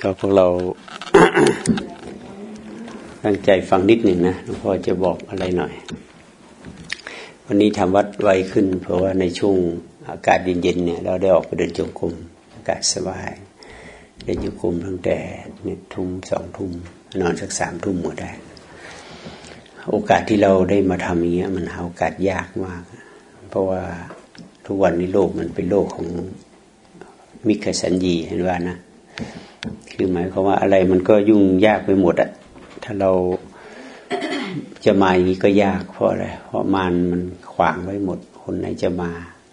ก็พวกเราตั้งใจฟังนิดหนึ่งนะหลวงพ่อจะบอกอะไรหน่อย วันนี้ทำวัดไวขึ้น เพราะว่าในช่วงอากาศเย็นๆเนี่ย เราได้ออกไปเดินจงกรมอากาศสบายเดินจงกรมตั้งแต่เนี่ยทุ่มสองทุ่มนอนสักสามทุ่มหมดได้ โอกาสที่เราได้มาทำอย่างเงี้ย มันหาโอกาสยากมาก เพราะว่าทุกวันนี้โลกมันเป็นโลกของ มิขสัญญีเห็นว่านะคือหมายความว่าอะไรมันก็ยุ่งยากไปหมดอะถ้าเราจะมาอย่างนี้ก็ยากเพราะอะไรเพราะมันมันขวางไว้หมด คนไหนจะมา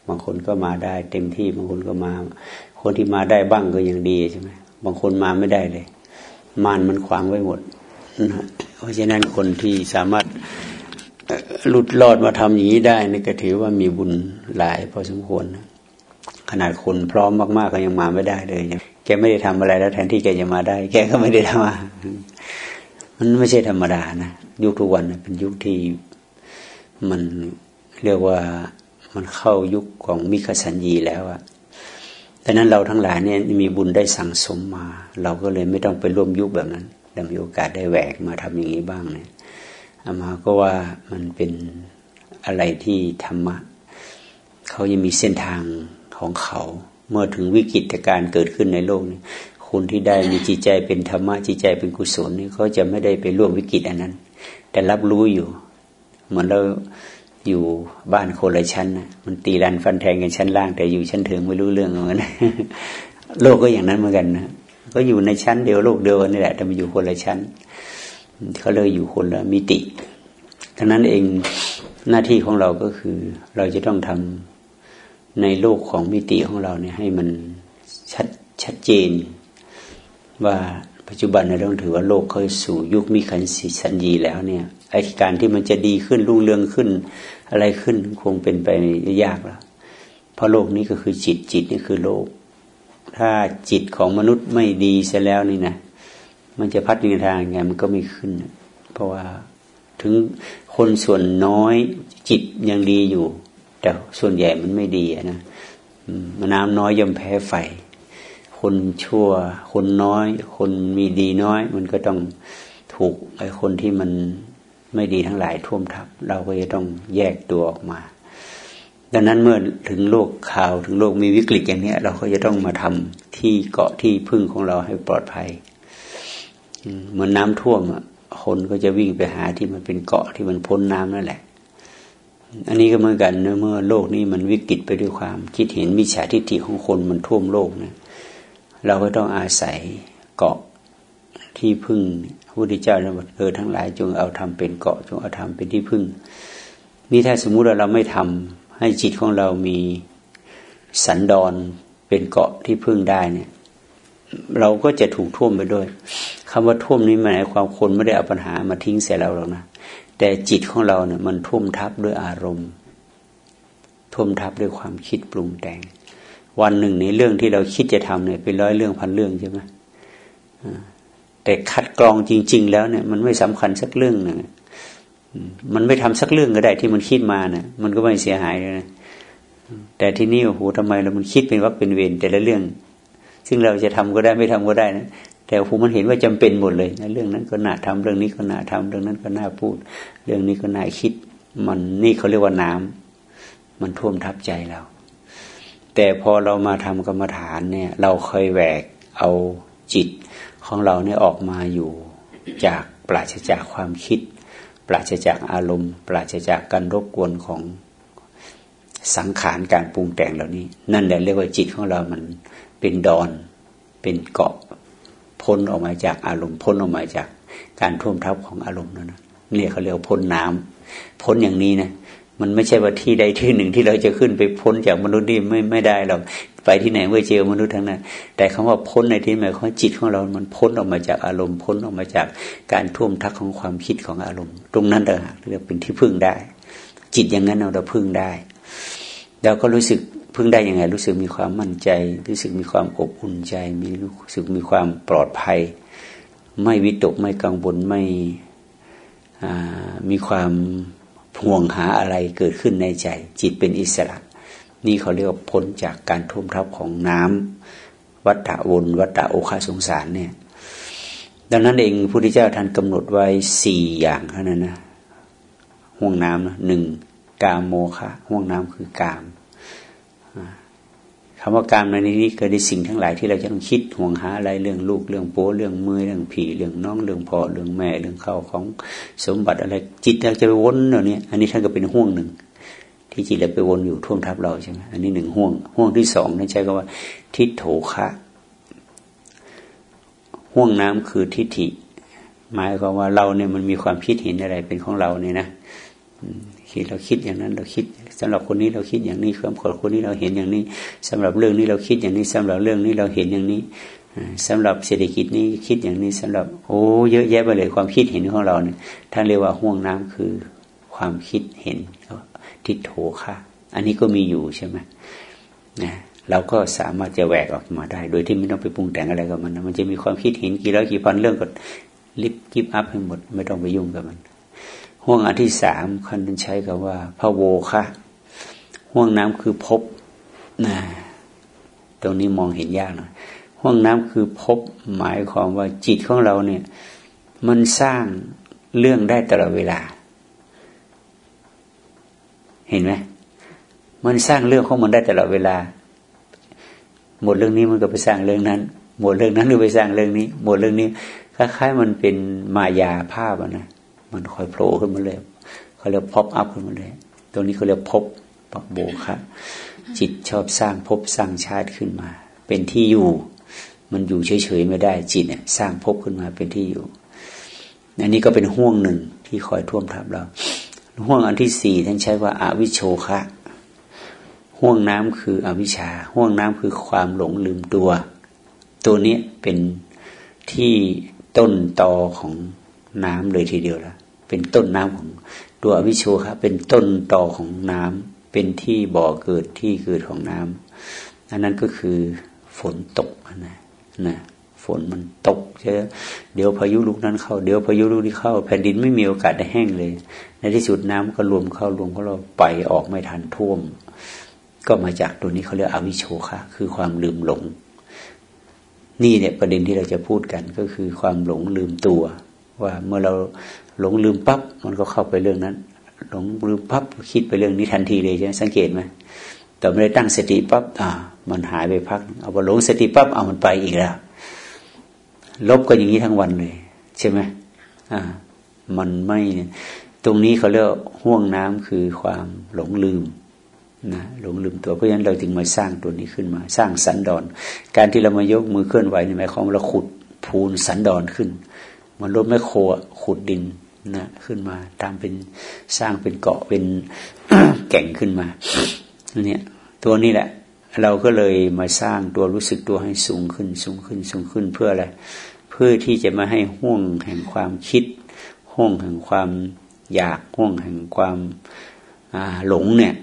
บางคนก็มาได้เต็มที่บางคนก็มา คนที่มาได้บ้างก็ยังดีใช่ไหมบางคนมาไม่ได้เลย มานมันขวางไว้หมดนะเพราะฉะนั้นคนที่สามารถหลุดรอดมาทำอย่างนี้ได้นี่ก็ถือว่ามีบุญหลายพอสมควรนะ ขนาดคนพร้อมมากๆก็ยังมาไม่ได้เลยแกไม่ได้ทำอะไรแล้วแทนที่แกจะมาได้ แกก็ไม่ได้ทำมันไม่ใช่ธรรมดานะยุคทุกวันเป็นยุคที่มันเรียกว่ามันเข้ายุคของมิคสัญญีแล้วอะดังนั้นเราทั้งหลายเนี่ยมีบุญได้สั่งสมมา เราก็เลยไม่ต้องไปร่วมยุคแบบนั้นเรามีโอกาสได้แหวกมาทำอย่างนี้บ้างเนี่ยอามาก็ว่ามันเป็นอะไรที่ธรรมะเขายังมีเส้นทาง ของเขา เมื่อถึงวิกฤตการเกิดขึ้นในโลกนี้คนที่ได้มีจิตใจเป็นธรรมะจิตใจเป็นกุศลนี่เขาจะไม่ได้ไปร่วมวิกฤตอันนั้น แต่รับรู้อยู่ เหมือนเราอยู่บ้านคนละชั้นนะมันตีรันฟันแทงกันชั้นล่าง แต่อยู่ชั้นถึงไม่รู้เรื่องเหมือนโลกก็อย่างนั้นเหมือนกันนะก็อยู่ในชั้นเดียวโลกเดียวนนี่แหละแต่มาอยู่คนละชั้นเขาเลยอยู่คนละมิติทั้งนั้นเองหน้าที่ของเราก็คือ เราจะต้องทำ ในโลกของมิติของเราเนี่ยให้มันชัดชัดเจน ว่าปัจจุบันเราต้องถือว่าโลกเข้าสู่ยุคมีขันสีสัญญีแล้วเนี่ยไอการที่มันจะดีขึ้นรุ่งเรืองขึ้น อะไรขึ้นคงเป็นไปยากแล้วเพราะโลกนี้ก็คือจิตจิตนี่คือโลก ถ้าจิตของมนุษย์ไม่ดีเสียแล้วนี่นะมันจะพัดในทางไงมันก็ไม่ขึ้น เพราะว่าถึงคนส่วนน้อยจิตยังดีอยู่ แต่ส่วนใหญ่มันไม่ดีนะน้ำน้อยย่อมแพ้ไฟ คนชั่ว คนน้อย คนมีดีน้อย มันก็ต้องถูกไอ้คนที่มันไม่ดีทั้งหลายท่วมทับ เราก็จะต้องแยกตัวออกมา ดังนั้นเมื่อถึงโลกข่าวถึงโลกมีวิกฤตอย่างนี้เราก็จะต้องมาทำที่เกาะที่พึ่งของเราให้ปลอดภัยเหมือนน้าท่วมอะคนก็จะวิ่งไปหาที่มันเป็นเกาะที่มันพ้นน้ำนั่นแหละ อันนี้ก็เหมือนกันเมื่อโลกนี้มันวิกฤตไปด้วยความคิดเห็นมิจฉาทิฏฐิของคนมันท่วมโลกนะเราก็ต้องอาศัยเกาะที่พึ่งพระพุทธเจ้าเนี่ยเออทั้งหลาย จงเอาทำเป็นเกาะจงเอาทำเป็นที่พึ่ง นี่ถ้าสมมุติว่าเราไม่ทำให้จิตของเรามีสันดอนเป็นเกาะที่พึ่งได้เนี่ย เราก็จะถูกท่วมไปด้วยคำว่าท่วมนี้หมายความคนไม่ได้เอาปัญหามาทิ้งเสียแล้วหรอกนะ แต่จิตของเราเนี่ยมันท่วมทับด้วยอารมณ์ท่วมทับด้วยความคิดปรุงแต่ง วันหนึ่งในเรื่องที่เราคิดจะทำเนี่ยเป็นร้อยเรื่องพันเรื่องใช่ไหมแต่คัดกรองจริง ๆ แล้วเนี่ยมันไม่สำคัญสักเรื่องหนึ่งมันไม่ทำสักเรื่องก็ได้ที่มันคิดมาเนะ่ยมันก็ไม่เสียหายเลยนะแต่ที่นี่โอ้โหทำไมเรามันคิดเป็นว่าเป็นเวรแต่ละเรื่อง ซึ่งเราจะทำก็ได้ไม่ทำก็ได้นะ แต่ผูมันเห็นว่าจำเป็นหมดเลยนะเรื่องนั้นก็น่าทำเรื่องนี้ก็น่าทำเรื่องนั้นก็น่าพูด เรื่องนี้ก็น่าคิด มันนี่เขาเรียกว่าน้ำมันท่วมทับใจเรา แต่พอเรามาทำกรรมฐานเนี่ย เราเคยแหวกเอาจิตของเราเนี่ยออกมาอยู่จากปราศจากความคิด ปราศจากอารมณ์ ปราศจากการรบกวนของสังขารการปรุงแต่งเหล่านี้ นั่นแหละเรียกว่าจิตของเรามันเป็นดอน เป็นเกาะ พ้นออกมาจากอารมณ์พ้นออกมาจากการท่วมทับของอารมณ์นั่นนะเนี่ยเขาเรียกพ้นน้ำพ้นอย่างนี้นะมันไม่ใช่ว่าที่ใดที่หนึ่งที่เราจะขึ้นไปพ้นจากมนุษย์นี่ไม่ไม่ได้หรอกไปที่ไหนเมื่อเจอมนุษย์ทั้งนั้น แต่คำว่าพ้นในที่หมายของจิตของเรา มันพ้นออกมาจากอารมณ์ พ้นออกมาจากการท่วมทับของความคิดของอารมณ์ ตรงนั้นเองเรียกเป็นที่พึ่งได้ จิตอย่างนั้นเราเราพึ่งได้เราก็รู้สึก พึ่งได้ยังไง รู้สึกมีความมั่นใจ รู้สึกมีความอบอุ่นใจ มีรู้สึกมีความปลอดภัย ไม่วิตกไม่กังวลไม่มีความห่วงหาอะไรเกิดขึ้นในใจ จิตเป็นอิสระ นี่เขาเรียกว่าพ้นจากการท่วมทับของน้ำวัฏฏะวนวัฏฏะโอคาสงสารเนี่ยดังนั้นเองพระพุทธเจ้าท่านกำหนดไว้สี่อย่างเท่านั้นนะห่วงน้ำนะหนึ่งกามโมคะห่วงน้ำคือกาม คำว่ากามในนี้เกิดในสิ่งทั้งหลายที่เราจะต้องคิดห่วงหาอะไรเรื่องลูกเรื่องโป้เรื่องมือเรื่องผีเรื่องน้องเรื่องพ่อเรื่องแม่เรื่องเข้าของสมบัติอะไรจิตเราจะไปวนเหล่านี้อันนี้ท่านก็เป็นห่วงหนึ่ง ที่จิตเราไปวนอยู่ท่วมทับเราใช่ไหมอันนี้หนึ่งห่วงห่วงที่สองนั่นใช้คำว่า ทิฏโถคะห่วงน้ำคือทิฏฐิหมายความว่าเราเนี่ยมันมีความคิดเห็นอะไรเป็นของเราเนี่ยนะคิดเราคิดอย่างนั้นเราคิด สำหรับคนนี้เราคิดอย่างนี้ความคนคนนี้เราเห็นอย่างนี้สำหรับเรื่องนี้เราคิดอย่างนี้สำหรับเรื่องนี้เราเห็นอย่างนี้สำหรับเศรษฐกิจนี้คิดอย่างนี้สำหรับโอ้เยอะแยะไปเลยความคิดเห็นของเราเนี่ยท่านเรียกว่าห่วงน้ำคือความคิดเห็นทิฏโถค่ะ อันนี้ก็มีอยู่ใช่ไหมนะเราก็สามารถจะแหวกออกมาได้ โดยที่ไม่ต้องไปปรุงแต่งอะไรกับมันนะมันจะมีความคิดเห็นกี่ร้อยกี่พันเรื่องก็ลิบกิบอัพให้หมด ไม่ต้องไปยุ่งกับมัน ห่วงอันที่สามคันใช้กับว่าพระโวคะ ห่วงน้ำคือพบนะตรงนี้มองเห็นยากหน่อยห่วงน้ำคือพบหมายความว่าจิตของเราเนี่ย มันสร้างเรื่องได้ตลอดเวลา เห็นไหมมันสร้างเรื่องของมันได้ตลอดเวลา หมดเรื่องนี้มันก็ไปสร้างเรื่องนั้น หมดเรื่องนั้นก็ไปสร้างเรื่องนี้ หมดเรื่องนี้คล้ายๆมันเป็นมายาภาพนะมันคอยโผล่ขึ้นมาเลยเขาเรียกพบอัพขึ้นมาเลย ตรงนี้เขาเรียกพบ ปกโบคะจิตชอบสร้างพบสร้างชาติขึ้นมา เป็นที่อยู่ มันอยู่เฉยๆไม่ได้จิตเนี่ย สร้างพบขึ้นมาเป็นที่อยู่อันนี้ก็เป็นห่วงหนึ่งที่คอยท่วมทับเราห่วงอันที่สี่ท่านใช้ว่าอาวิโชคะห่วงน้ำคืออวิชชาห่วงน้ำคือความหลงลืมตัว ตัวนี้เป็นที่ต้นตอของน้ำเลยทีเดียวละเป็นต้นน้ำของตัวอวิโชคะเป็นต้นตอของน้ำ เป็นที่บ่อเกิดที่เกิดของน้ำอันนั้นก็คือฝนตกนะนะฝนมันตกเช่เดี๋ยวพายุลูกนั้นเข้า เดี๋ยวพายุลูกนี้เข้า แผ่นดินไม่มีโอกาสได้แห้งเลย ในที่สุดน้ำก็รวมเข้ารวมเข้าเราไปออกไม่ทันท่วม ก็มาจากตัวนี้เขาเรียกอวิโชคะคือความลืมหลง นี่เนี่ยประเด็นที่เราจะพูดกันก็คือความหลงลืมตัว ว่าเมื่อเราหลงลืมปั๊บมันก็เข้าไปเรื่องนั้น หลงลืมปั๊บคิดไปเรื่องนี้ทันทีเลยใช่ไหมสังเกตไหมแต่ไม่ได้ตั้งสติปั๊บอ่า มันหายไปพัก เอาพอหลงสติปั๊บเอามันไปอีกแล้วลบก็อย่างนี้ทั้งวันเลย ใช่ไหมอ่า มันไม่ ตรงนี้เขาเรียกห่วงน้ำคือความหลงลืมนะหลงลืมตัวเพราะฉะนั้นเราจึงมาสร้างตัวนี้ขึ้นมา สร้างสันดอน การที่เรามายกมือเคลื่อนไหวนี่หมายความว่าเราขุดพูนสันดอนขึ้น มันรถไม่โคขุดดิน นะขึ้นมาตามเป็นสร้างเป็นเกาะเป็นแก่งขึ้นมาเนี่ยตัวนี้แหละ เราก็เลยมาสร้างตัวรู้สึกตัวให้สูงขึ้น สูงขึ้นสูงขึ้นเพื่ออะไรเพื่อที่จะมาให้ห่วงแห่งความคิด ห่วงแห่งความอยากห่วงแห่งความหลงเนี่ย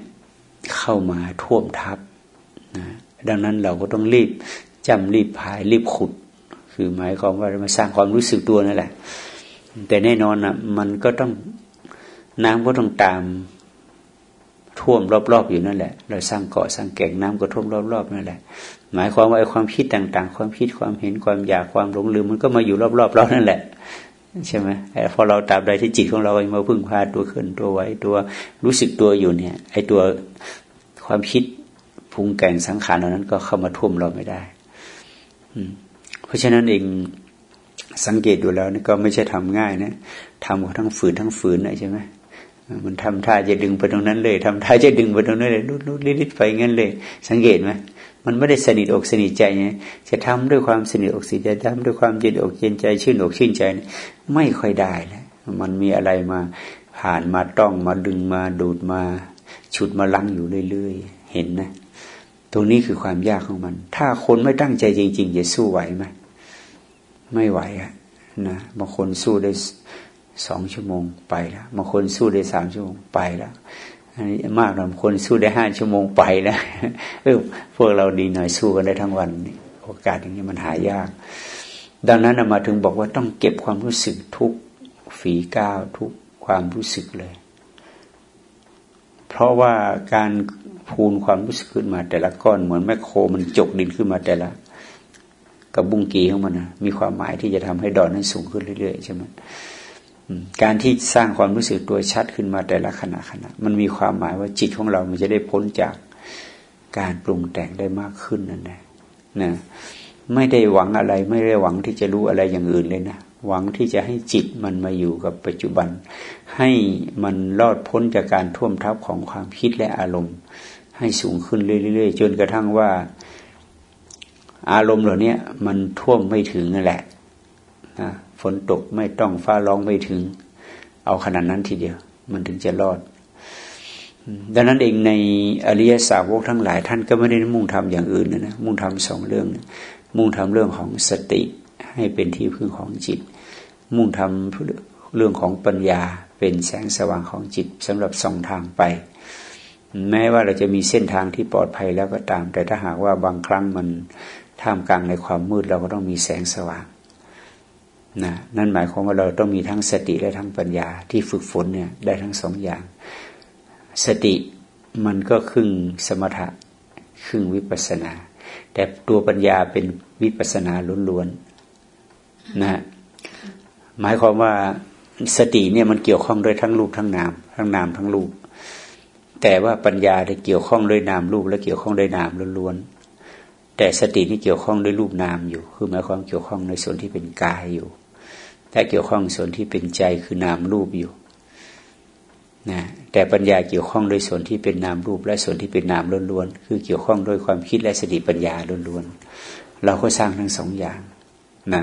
เข้ามาท่วมทับนะดังนั้นเราก็ต้องรีบจำรีบพายรีบขุด คือหมายความว่ามาสร้างความรู้สึกตัวนั่นแหละ แต่แน่นอนนะมันก็ต้องน้ำก็ต้องตามท่วมรอบๆอยู่นั่นแหละ เราสร้างเกาะสร้างแก่งน้ำก็ท่วมรอบๆนั่นแหละ หมายความว่าไอ้ความคิดต่าง ๆ ความคิดความเห็นความอยากความหลงลืมมันก็มาอยู่รอบๆเรานั่นแหละใช่ไหมพอเราตามใดที่จิตของเรามาพึ่งพาตัวขึ้นตัวไว้ตัวรู้สึกตัวอยู่เนี่ย ไอ้ตัวความคิดพุงแก่งสังขารเหล่านั้นก็เข้ามาท่วมเราไม่ได้ อืเพราะฉะนั้นเอง สังเกตดูแล้วนี่ก็ไม่ใช่ทำง่ายนะทำทั้งฝืนทั้งฝืนนะใช่ไหมมันทำท่าจะดึงไปตรงนั้นเลยทำท่าจะดึงไปตรงนั้นเลยลุดๆลิดๆไปงั้นเลย สังเกตไหมมันไม่ได้สนิทอกสนิทใจไงจะทำด้วยความสนิทอกสนิทใจทำด้วยความเย็นอกเย็นใจ ชื่นอกชื่นใจ ไม่ค่อยได้แล้วมันมีอะไรมาผ่านมาต้องมาดึงมาดูดมาฉุดมาลังอยู่เรื่อยๆเห็นนะ ตรงนี้คือความยากของมัน ถ้าคนไม่ตั้งใจจริง ๆ จะสู้ไหวไหม ไม่ไหวอะนะบางคนสู้ได้สองชั่วโมงไปแล้วบางคนสู้ได้สามชั่วโมงไปแล้วอันนี้มากบางคนสู้ได้ห้าชั่วโมงไปแล้วเออพวกเราดีหน่อยสู้กันได้ทั้งวัน โอกาสอย่างนี้มันหายาก ดังนั้นมาถึงบอกว่าต้องเก็บความรู้สึกทุกฝีก้าวทุกความรู้สึกเลย เพราะว่าการพูนความรู้สึกขึ้นมาแต่ละก้อนเหมือนแม่โคมันจกดินขึ้นมาแต่ละ กับบุ้งกีของมันนะมีความหมายที่จะทำให้ดอนนั้นสูงขึ้นเรื่อยๆใช่ไหมการที่สร้างความรู้สึกตัวชัดขึ้นมาแต่ละขณะขณะ มันมีความหมายว่าจิตของเรามันจะได้พ้นจากการปรุงแต่งได้มากขึ้นนั่นแหละนะไม่ได้หวังอะไรไม่ได้หวังที่จะรู้อะไรอย่างอื่นเลยนะหวังที่จะให้จิตมันมาอยู่กับปัจจุบัน ให้มันรอดพ้นจากการท่วมทับของความคิดและอารมณ์ ให้สูงขึ้นเรื่อยๆจนกระทั่งว่า อารมณ์เหล่านี้มันท่วมไม่ถึงนั่นแหละนะฝนตกไม่ต้องฟ้าร้องไม่ถึง เอาขนาดนั้นทีเดียว มันถึงจะรอด ดังนั้นเองในอริยสาวกทั้งหลาย ท่านก็ไม่ได้มุ่งทำอย่างอื่นนะนะมุ่งทำสองเรื่องมุ่งทำเรื่องของสติให้เป็นที่พึ่งของจิต มุ่งทำเรื่องของปัญญาเป็นแสงสว่างของจิตสำหรับสองทางไป แม้ว่าเราจะมีเส้นทางที่ปลอดภัยแล้วก็ตาม แต่ถ้าหากว่าบางครั้งมัน ท่ามกลางในความมืดเราก็ต้องมีแสงสว่างนะนั่นหมายความว่าเราต้องมีทั้งสติและทั้งปัญญาที่ฝึกฝนเนี่ยได้ทั้งสองอย่าง สติมันก็ครึ่งสมถะครึ่งวิปัสนา แต่ตัวปัญญาเป็นวิปัสนาล้วนๆนะหมายความว่าสติเนี่ยมันเกี่ยวข้องด้วยทั้งรูปทั้งนาม ทั้งนามทั้งรูปแต่ว่าปัญญาได้เกี่ยวข้องด้วยนามรูปและเกี่ยวข้องด้วยนามล้วนๆ แต่สตินี่เกี่ยวข้องด้วยรูปนามอยู่ คือหมายความเกี่ยวข้องในส่วนที่เป็นกายอยู่ ถ้าเกี่ยวข้องส่วนที่เป็นใจคือนามรูปอยู่นะแต่ปัญญาเกี่ยวข้องโดยส่วนที่เป็นนามรูป และส่วนที่เป็นนามล้วนๆ คือเกี่ยวข้องโดยความคิดและสติปัญญาล้วนๆ เราก็สร้างทั้งสองอย่างนะ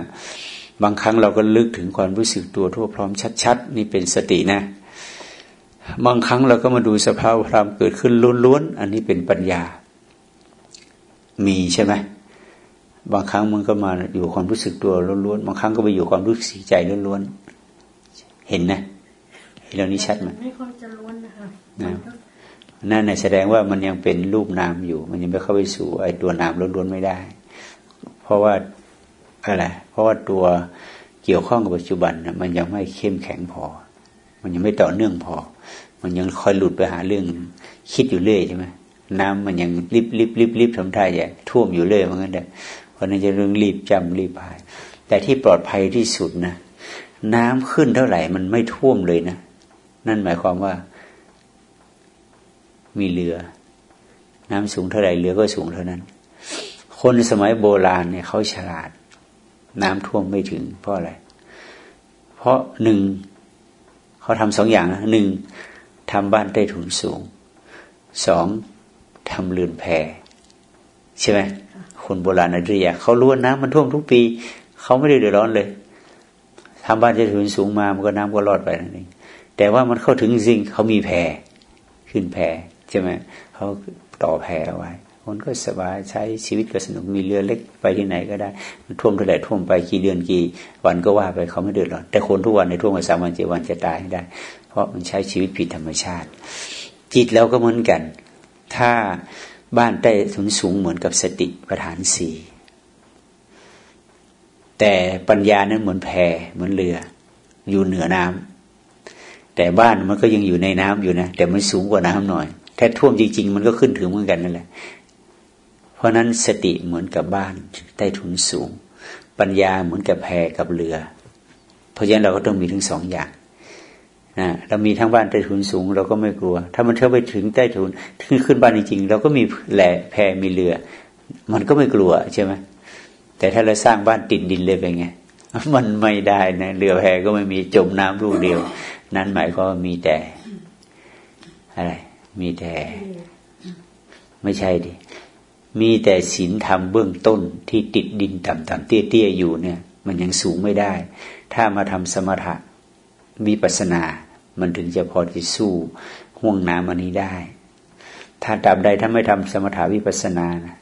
บางครั้งเราก็ลึกถึงความรู้สึกตัวทั่วพร้อมชัด ๆ นี่เป็นสตินะ บางครั้งเราก็มาดูสภาพธรรมเกิดขึ้นล้วนๆ อันนี้เป็นปัญญา มีใช่ไหมบางครั้งมันก็มาอยู่ความรู้สึกตัวล้วนๆบางครั้งก็ไปอยู่ความรู้สึกใจล้วนๆเห็นนะเห็นเรื่องนี้ชัดไหมไม่ค่อยจะล้วนนะคะนะนั่นแสดงว่ามันยังเป็นรูปนามอยู่ มันยังไม่เข้าไปสู่ไอ้ตัวนามล้วนๆไม่ได้ เพราะว่าอะไรเพราะว่าตัวเกี่ยวข้องกับปัจจุบันนะมันยังไม่เข้มแข็งพอ มันยังไม่ต่อเนื่องพอ มันยังคอยหลุดไปหาเรื่องคิดอยู่เรื่อยใช่ไหม น้ำมันยังรีบรีบรีบรีบทำท่าใหญ่ท่วมอยู่เรื่อยเหมือนกันเด้เพราะนั้นจะเรื่องรีบจำรีบพาย แต่ที่ปลอดภัยที่สุดนะน้ำขึ้นเท่าไหร่มันไม่ท่วมเลยนะ นั่นหมายความว่า มีเรือ น้ำสูงเท่าไหร่เรือก็สูงเท่านั้น คนสมัยโบราณเนี่ยเขาฉลาด น้ำท่วมไม่ถึง เพราะอะไร เพราะหนึ่งเขาทำสองอย่างนะหนึ่งทำบ้านใต้ถุนสูงสอง ทำเรือนแพใช่ไหมคนโบราณอริยะเขาล้วนน้ำมันท่วมทุกปี เขาไม่ได้เดือดร้อนเลยทำบ้านจะถึงสูงมามันก็น้ำก็รอดไปนั่นเองแต่ว่ามันเข้าถึงจริงเขามีแพขึ้นแพใช่ไหมเขาต่อแพเอาไว้คนก็สบายใช้ชีวิตก็สนุกมีเรือเล็กไปที่ไหนก็ได้มันท่วมเท่าไหร่ท่วมไปกี่เดือนกี่ วันก็ว่าไปเขาไม่เดือดร้อนแต่คนทุกวันในท่วมมาสามวันเจ็ดวันจะตายได้ เพราะมันใช้ชีวิตผิดธรรมชาติ จิตแล้วก็เหมือนกัน ถ้าบ้านใต้ถุนสูงเหมือนกับสติประธานสี่แต่ปัญญานั้นเหมือนแพเหมือนเรือ อยู่เหนือน้ำแต่บ้านมันก็ยังอยู่ในน้ำอยู่นะแต่มันสูงกว่าน้ำหน่อยถ้าท่วมจริง ๆ มันก็ขึ้นถึงเหมือนกันนั่นแหละ เพราะนั้นสติเหมือนกับบ้านใต้ถุนสูง ปัญญาเหมือนกับแพกับเรือ เพราะฉะนั้นเราก็ต้องมีทั้งสองอย่าง เรามีทั้งบ้านใต้ถุนสูง เราก็ไม่กลัว ถ้ามันเท่าไปถึงใต้ถุนถึงขึ้นบ้านจริงๆเราก็มีแหล่แพมีเรือ มันก็ไม่กลัวใช่ไหมแต่ถ้าเราสร้างบ้านติดดินเลยเป็นไงมันไม่ได้นะเรือแพก็ไม่มีจมน้ำลูกเดียว นั่นหมายก็มีแต่ อะไร มีแต่ ไม่ใช่ดิมีแต่ศีลธรรมเบื้องต้นที่ติดดินต่ำๆเตี้ยๆอยู่เนี่ย มันยังสูงไม่ได้ ถ้ามาทำสมถะวิปัสนา มันถึงจะพอที่สู้ห่วงน้ำอันนี้ได้ ถ้าดับใดถ้าไม่ทำสมถาวิปัสนานะ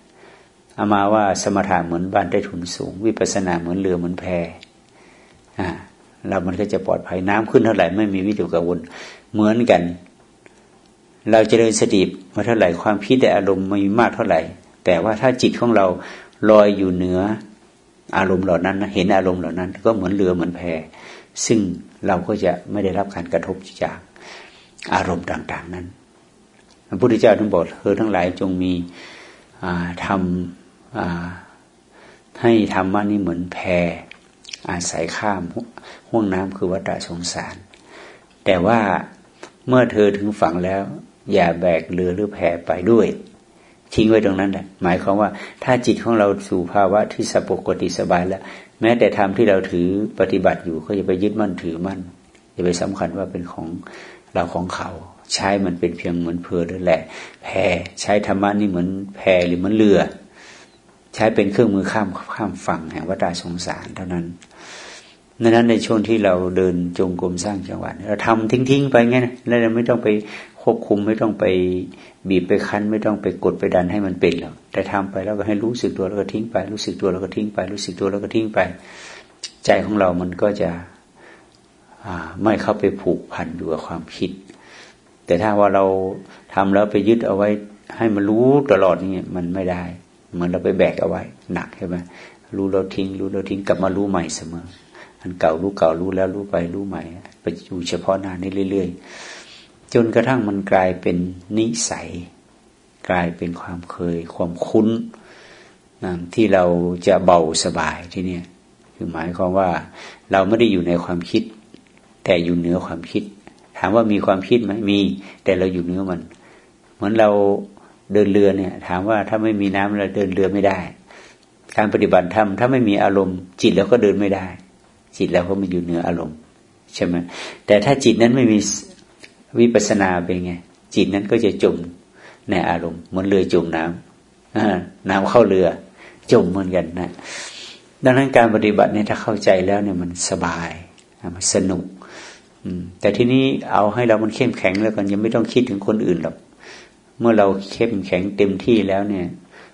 เอามาว่าสมถะเหมือนบ้านใต้ถุนสูง วิปัสนาเหมือนเรือเหมือนแพอ่าเรามันก็จะปลอดภัยน้ำขึ้นเท่าไหร่ไม่มีวิตกกังวลเหมือนกัน เราจะเดินสติมาเท่าไหร่ความคิดแต่อารมณ์มีมากเท่าไหร่ แต่ว่าถ้าจิตของเราลอยอยู่เหนืออารมณ์เหล่านั้นเห็นอารมณ์เหล่านั้น ก็เหมือนเรือเหมือนแพซึ่ง เราก็จะไม่ได้รับการกระทบจากอารมณ์ต่าง ๆ นั้นพระพุทธเจ้าท่านบอกเธอทั้งหลายจงมีทำให้ธรรมะนี่เหมือนแพอาศัยข้ามห่วงน้ำคือวัฏสงสาร แต่ว่าเมื่อเธอถึงฝั่งแล้ว อย่าแบกเรือหรือแพไปด้วยทิ้งไว้ตรงนั้นแหละหมายความว่าถ้าจิตของเราสู่ภาวะที่สปกติสบายแล้ว แม้แต่ธรรมที่เราถือปฏิบัติอยู่ก็อย่าไปยึดมั่นถือมั่นอย่าไปสำคัญว่าเป็นของเราของเขา ใช้มันเป็นเพียงเหมือนเพลนั่นแหละแพใช้ธรรมะนี่เหมือนแพหรือเหมือนเรือ ใช้เป็นเครื่องมือข้ามข้ามฝั่งแห่งวัฏสงสารเท่านั้น ดังนั้นในช่วงที่เราเดินจงกรมสร้างจังหวะเราทำทิ้งๆไปงั้นแล้วเราไม่ต้องไปควบคุมไม่ต้องไปบีบไปคั้น ไม่ต้องไปกดไปดันให้มันเป็นหรอกแต่ทำไปแล้วก็ให้รู้สึกตัวแล้วก็ทิ้งไป รู้สึกตัวแล้วก็ทิ้งไป รู้สึกตัวแล้วก็ทิ้งไป ใจของเรามันก็จะไม่เข้าไปผูกพันอยู่กับความคิด แต่ถ้าว่าเราทำแล้วไปยึดเอาไว้ให้มันรู้ตลอดนี่มันไม่ได้เหมือนเราไปแบกเอาไว้ หนักใช่ไหมรู้เราทิ้ง รู้เราทิ้งกลับมารู้ใหม่เสมอ อันเก่ารู้เก่ารู้แล้วรู้ไปรู้ใหม่ไปอยู่เฉพาะหน้านี้เรื่อย ๆ จนกระทั่งมันกลายเป็นนิสัย กลายเป็นความเคย ความคุ้นที่เราจะเบาสบายที่นี่คือหมายความว่าเราไม่ได้อยู่ในความคิด แต่อยู่เหนือความคิด ถามว่ามีความคิดไหมมี แต่เราอยู่เหนือมัน เหมือนเราเดินเรือเนี่ย ถามว่าถ้าไม่มีน้ำเราเดินเรือไม่ได้ การปฏิบัติธรรมถ้าไม่มีอารมณ์จิตเราก็เดินไม่ได้ จิตเราก็มันอยู่เหนืออารมณ์ใช่ไหมแต่ถ้าจิตนั้นไม่มีวิปัสนาเป็นไง จิตนั้นก็จะจมในอารมณ์เหมือนเรือจมน้ำน้ำเข้าเรือ จมเหมือนกันนะดังนั้นการปฏิบัติเนี่ยถ้าเข้าใจแล้วเนี่ยมันสบายมันสนุกแต่ที่นี้เอาให้เรามันเข้มแข็งแล้วกันยังไม่ต้องคิดถึงคนอื่นหรอกเมื่อเราเข้มแข็งเต็มที่แล้วเนี่ย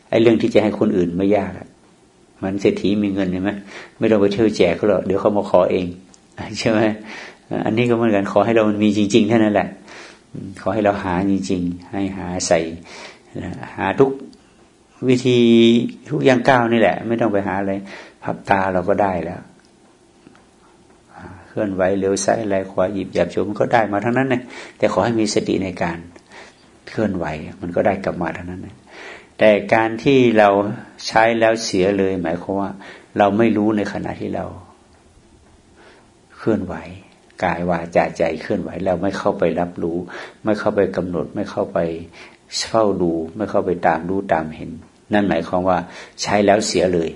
ไอ้เรื่องที่จะให้คนอื่นไม่ยาก มันเศรษฐีมีเงินใช่ไหมไม่ต้องไปเที่ยวแจกเขาหรอกเดี๋ยวเขามาขอเองใช่ไหมอันนี้ก็เหมือนกันขอให้เรามันมีจริงๆเท่านั้นแหละ ขอให้เราหาจริงๆ ให้หาใส่หาทุกวิธีทุกอย่างก้าวนี่แหละ ไม่ต้องไปหาอะไรพับตาเราก็ได้แล้วเคลื่อนไหวเร็วซ้ายไหลขวาหยิบหยับโฉมก็ได้มาทั้งนั้นเลยแต่ขอให้มีสติในการเคลื่อนไหว มันก็ได้กลับมาทั้งนั้นเลยแต่การที่เรา ใช้แล้วเสียเลย หมายความว่า เราไม่รู้ในขณะที่เรา เคลื่อนไหวกายวาจาใจเคลื่อนไหวเราไม่เข้าไปรับรู้ ไม่เข้าไปกำหนด ไม่เข้าไปเฝ้าดู ไม่เข้าไปตามรู้ตามเห็น นั่นหมายความว่าใช้แล้วเสียเลย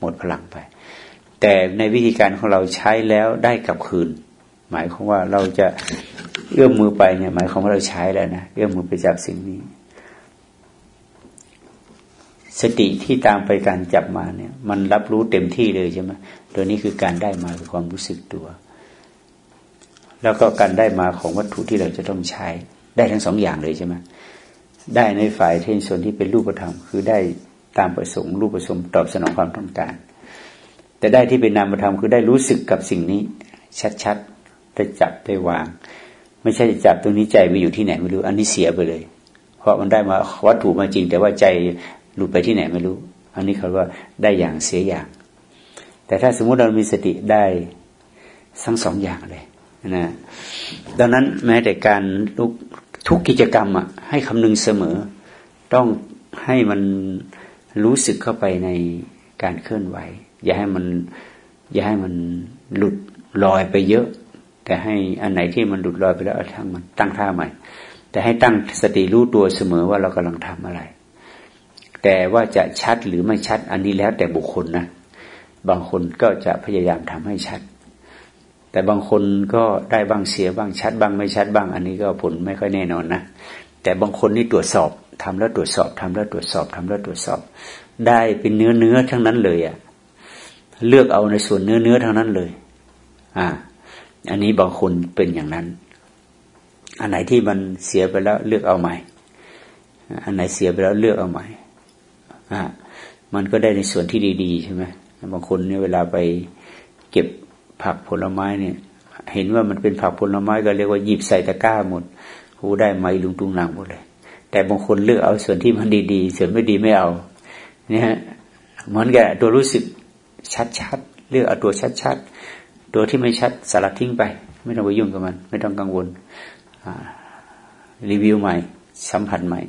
หมดพลังไป แต่ในวิธีการของเราใช้แล้วได้กลับคืน หมายความว่าเราจะเอื้อมมือไปเนี่ยหมายความว่าเราใช้แล้วนะเอื้อมมือไปจับสิ่งนี้ สติที่ตามไปการจับมาเนี่ย มันรับรู้เต็มที่เลยใช่ไหมตัวนี้คือการได้มาคือความรู้สึกตัว แล้วก็การได้มาของวัตถุที่เราจะต้องใช้ ได้ทั้งสองอย่างเลยใช่ไหมได้ในฝ่ายเทนส่วนที่เป็นรูปธรรม คือได้ตามประสงค์รูปประสงค์ตอบสนองความต้องการ แต่ได้ที่เป็นนามธรรมคือได้รู้สึกกับสิ่งนี้ ชัดๆได้จับได้วาง ไม่ใช่จับตรงนี้ใจไปอยู่ที่ไหนไม่รู้อันนี้เสียไปเลย เพราะมันได้มาวัตถุมาจริง แต่ว่าใจ หลุดไปที่ไหนไม่รู้ อันนี้เขาว่าได้อย่างเสียอย่าง แต่ถ้าสมมุติเรามีสติได้ทั้งสองอย่างเลยนะดังนั้นแม้แต่การทุกทุกกิจกรรมอะให้คำนึงเสมอ ต้องให้มันรู้สึกเข้าไปในการเคลื่อนไหว อย่าให้มันอย่าให้มันหลุดลอยไปเยอะ แต่ให้อันไหนที่มันหลุดลอยไปแล้วเอาทั้งมันตั้งท่าใหม่ แต่ให้ตั้งสติรู้ตัวเสมอว่าเรากำลังทำอะไร แต่ว่าจะชัดหรือไม่ชัด อันนี้แล้วแต่บุคคลนะ บางคนก็จะพยายามทำให้ชัด แต่บางคนก็ได้บางเสียบางชัดบางไม่ชัดบ้าง อันนี้ก็ผลไม่ค่อยแน่นอนนะ แต่บางคนนี่ตรวจสอบทำแล้วตรวจสอบทำแล้วตรวจสอบทำแล้วตรวจสอบ ได้เป็นเนื้อเนื้อทั้งนั้นเลยอะ่ะ เลือกเอาในส่วนเนื้อเนื้อเท่านั้นเลย อ่า อันนี้บางคนเป็นอย่างนั้น อันไหนที่มันเสียไปแล้วเลือกเอาใหม่ อันไหนเสียไปแล้วเลือกเอาใหม่ อ่ามันก็ได้ในส่วนที่ดีๆใช่ไหมบางคนเนี่ยเวลาไปเก็บผักผลไม้เนี่ย เห็นว่ามันเป็นผักผลไม้ก็เรียกว่าหยิบใส่ตะกร้าหมดหูได้ไม้ลุงตุงหนางหมดเลย แต่บางคนเลือกเอาส่วนที่มันดีๆ ส่วนไม่ดีไม่เอาเนี่ยเหมือนกับตัวรู้สึกชัดๆเลือกเอาตัวชัดๆตัวที่ไม่ชัดสลัดทิ้งไป ไม่ต้องไปยุ่งกับมัน ไม่ต้องกังวลรีวิวใหม่ สัมผัสใหม่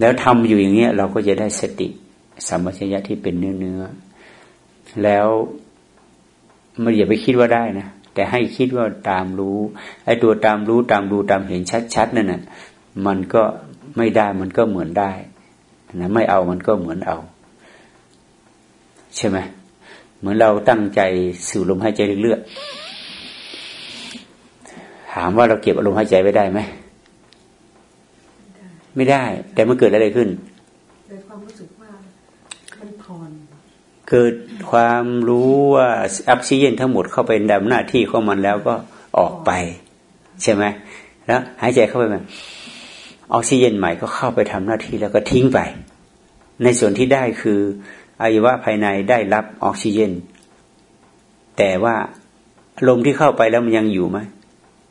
แล้วทำอยู่อย่างเงี้ยเราก็จะได้สติสัมปชัญญะที่เป็นเนื้อเนื้อแล้วไม่อย่าไปคิดว่าได้นะแต่ให้คิดว่าตามรู้ไอ้ตัวตามรู้ตามดูตามเห็นชัดๆนั่นน่ะมันก็ไม่ได้มันก็เหมือนได้นะไม่เอามันก็เหมือนเอา ใช่ไหมเหมือนเราตั้งใจสูดลมหายใจเรื่อยๆถามว่าเราเก็บอารมณ์หายใจไว้ได้ไหม ไม่ได้ แต่มันเกิดอะไรขึ้นเกิดความรู้สึกว่ามันผ่อนเกิดความรู้ว่าออกซิเจนทั้งหมดเข้าไปดำหน้าที่ของมันแล้วก็ออกไป ใช่ไหมแล้วหายใจเข้าไปมันออกซิเจนใหม่ก็เข้าไปทำหน้าที่แล้วก็ทิ้งไป ในส่วนที่ได้คืออวัยวะภายในได้รับออกซิเจน แต่ว่าลมที่เข้าไปแล้วมันยังอยู่ไหม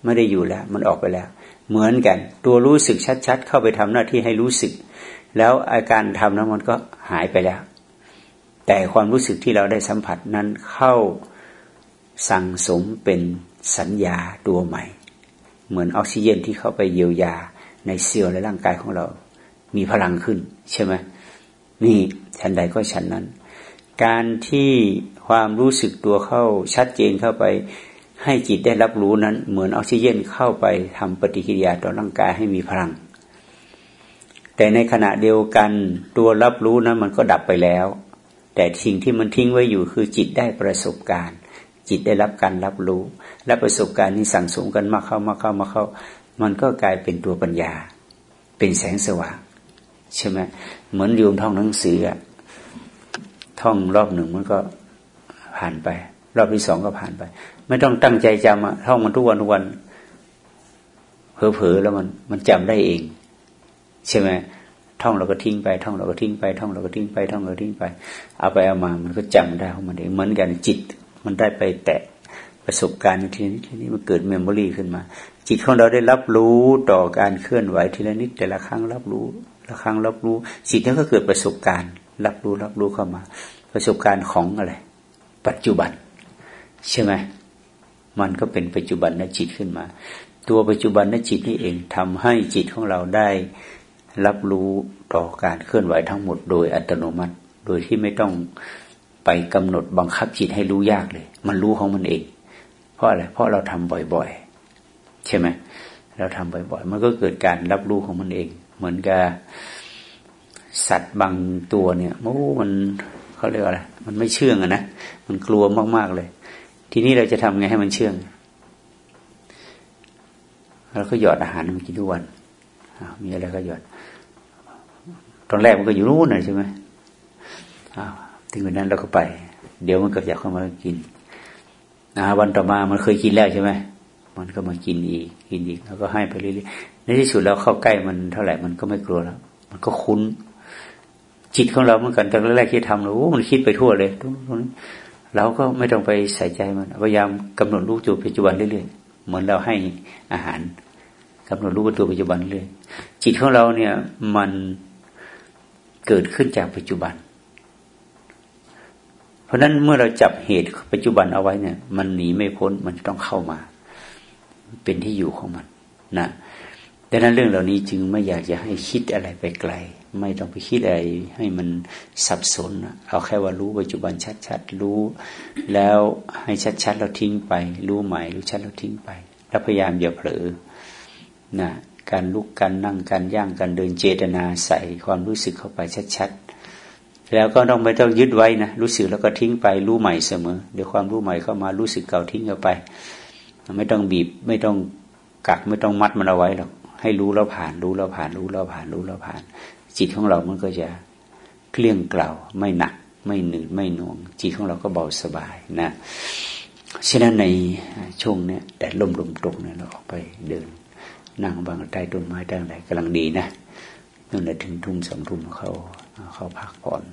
ไม่ได้อยู่แล้ว มันออกไปแล้ว เหมือนกัน ตัวรู้สึกชัด ๆ เข้าไปทำหน้าที่ให้รู้สึก แล้วอาการทำนั้นมันก็หายไปแล้ว แต่ความรู้สึกที่เราได้สัมผัสนั้นเข้าสั่งสมเป็นสัญญาตัวใหม่ เหมือนออกซิเจนที่เข้าไปเยียวยาในเซลล์และร่างกายของเรา มีพลังขึ้นใช่ไหมนี่ฉันใดก็ฉันนั้น การที่ความรู้สึกตัวเข้าชัดเจนเข้าไป ให้จิตได้รับรู้นั้น เหมือนออกซิเจนเข้าไปทำปฏิกิริยาต่อร่างกายให้มีพลัง แต่ในขณะเดียวกันตัวรับรู้นั้นมันก็ดับไปแล้ว แต่สิ่งที่มันทิ้งไว้อยู่คือจิตได้ประสบการณ์ จิตได้รับการรับรู้ และประสบการณ์นี้สั่งสมกันมาเข้ามาเข้ามาเข้า มันก็กลายเป็นตัวปัญญา เป็นแสงสว่างใช่ไหมเหมือนโยมท่องหนังสือท่องรอบหนึ่งมันก็ผ่านไป รอบที่สองก็ผ่านไป ไม่ต้องตั้งใจจำอะท่องมันทุกวันทุกวันเผลอๆแล้วมันมันจำได้เอง ใช่ไหมท่องเราก็ทิ้งไป ท่องเราก็ทิ้งไป ท่องเราก็ทิ้งไป ท่องเราก็ทิ้งไป เอาไปเอามามันก็จำได้ของมันเองเหมือนกันจิต มันได้ไปแตะประสบการณ์ทีนี้ทีนี้มันเกิดเมมโมรีขึ้นมา จิตของเราได้รับรู้ต่อการเคลื่อนไหวทีละนิดแต่ละครั้งรับรู้ละครั้งรับรู้สิ่งนั้นก็เกิดประสบการณ์ รับรู้รับรู้เข้ามา ประสบการณ์ของอะไร ปัจจุบัน ใช่ไหม มันก็เป็นปัจจุบันนจิตขึ้นมา ตัวปัจจุบันนจิตนี่เองทำให้จิตของเราได้รับรู้ต่อการเคลื่อนไหวทั้งหมดโดยอัตโนมัติ โดยที่ไม่ต้องไปกำหนดบังคับจิตให้รู้ยากเลย มันรู้ของมันเอง เพราะอะไรเพราะเราทำบ่อยๆ ใช่ไหมเราทำบ่อยๆ มันก็เกิดการรับรู้ของมันเอง เหมือนกับสัตว์บางตัวเนี่ยโอ้มันเขาเรียกอะไรมันไม่เชื่องอะนะมันกลัวมากๆเลย ทีนี้เราจะทำไงให้มันเชื่องเราก็หยอดอาหารมันกินทุกวันมีอะไรก็หยอด ตอนแรกมันก็อยู่นู้นเลยใช่ไหมถึงวันนั้นเราก็ไป เดี๋ยวมันก็อยากเข้ามากินนะวันต่อมามันเคยกินแล้วใช่ไหมมันก็มากินอีกกินอีกแล้วก็ให้ไปเรื่อยๆในที่สุดเราเข้าใกล้มันเท่าไหร่มันก็ไม่กลัวแล้ว มันก็คุ้น จิตของเราเหมือนกันตอนแรกที่ทำเราโอ้มันคิดไปทั่วเลยตรงนี้ เราก็ไม่ต้องไปใส่ใจมันพยายามกำหนดรู้ตัวปัจจุบันเรื่อยๆเหมือนเราให้อาหารกำหนดรู้ตัวปัจจุบันเรื่อยจิตของเราเนี่ยมันเกิดขึ้นจากปัจจุบัน เพราะฉะนั้นเมื่อเราจับเหตุปัจจุบันเอาไว้เนี่ย มันหนีไม่พ้นมันต้องเข้ามา เป็นที่อยู่ของมันนะดังนั้นเรื่องเหล่านี้จึงไม่อยากจะให้คิดอะไรไปไกล ไม่ต้องไปคิดอะไรให้มันสับสน เอาแค่ว่ารู้ปัจจุบันชัดๆ รู้ แล้วให้ชัดๆ เราทิ้งไป รู้ใหม่รู้ชัดเราทิ้งไป แล้วพยายามอย่าเผลอนะการลุกการนั่งการย่างการเดินเจตนาใส่ความรู้สึกเข้าไปชัดๆ แล้วก็ต้องไม่ต้องยึดไว้นะรู้สึกแล้วก็ทิ้งไปรู้ใหม่เสมอ เดี๋ยวความรู้ใหม่เข้ามารู้สึกเก่าทิ้งเข้าไป ไม่ต้องบีบไม่ต้องกักไม่ต้องมัดมันเอาไว้หรอกให้รู้แล้วผ่านรู้แล้วผ่านรู้แล้วผ่านรู้แล้วผ่าน จิตของเรามันก็จะเคลื่องเกล่าไม่หนัก ไม่หนืดไม่หน่วง จิตของเราก็เบาสบายนะฉะนั้นในช่วงเนี้ยแต่ลมลมตกเนี่ยเราออกไปเดิน นั่งบางใต้ต้นไม้ต้อะไรกำลังดีนะนั่นแหละถึงทุ่มสองทุ่มเขาเขาพักผ่อน